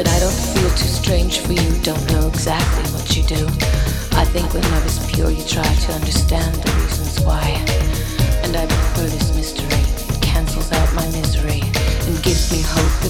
But I don't feel too strange for you, don't know exactly what you do. I think when love is pure, you try to understand the reasons why. And I prefer this mystery. It cancels out my misery and gives me hope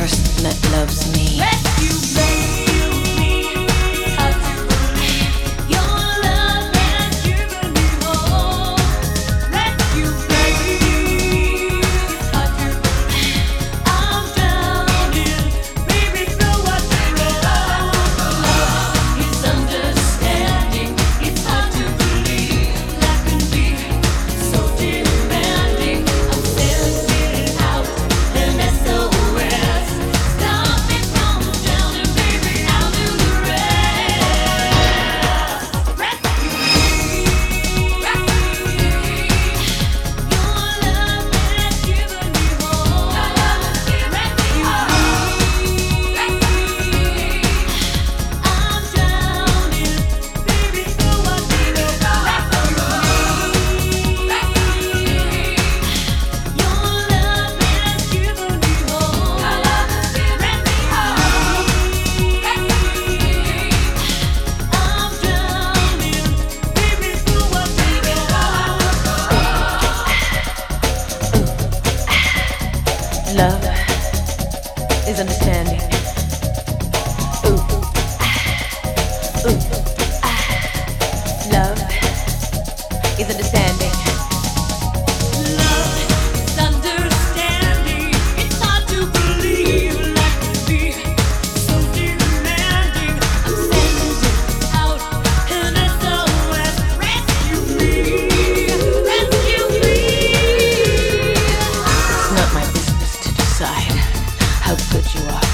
person that loves me. Rescue is understanding.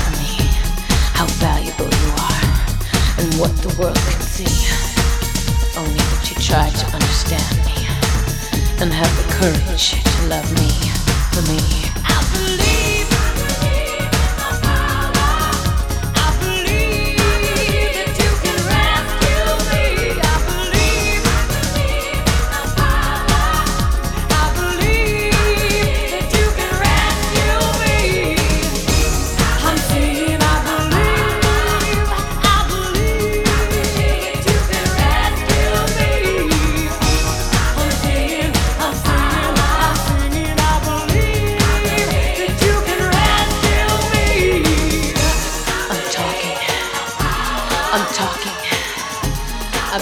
For me, how valuable you are, and what the world can see. Only that you try to understand me and have the courage to love me for me.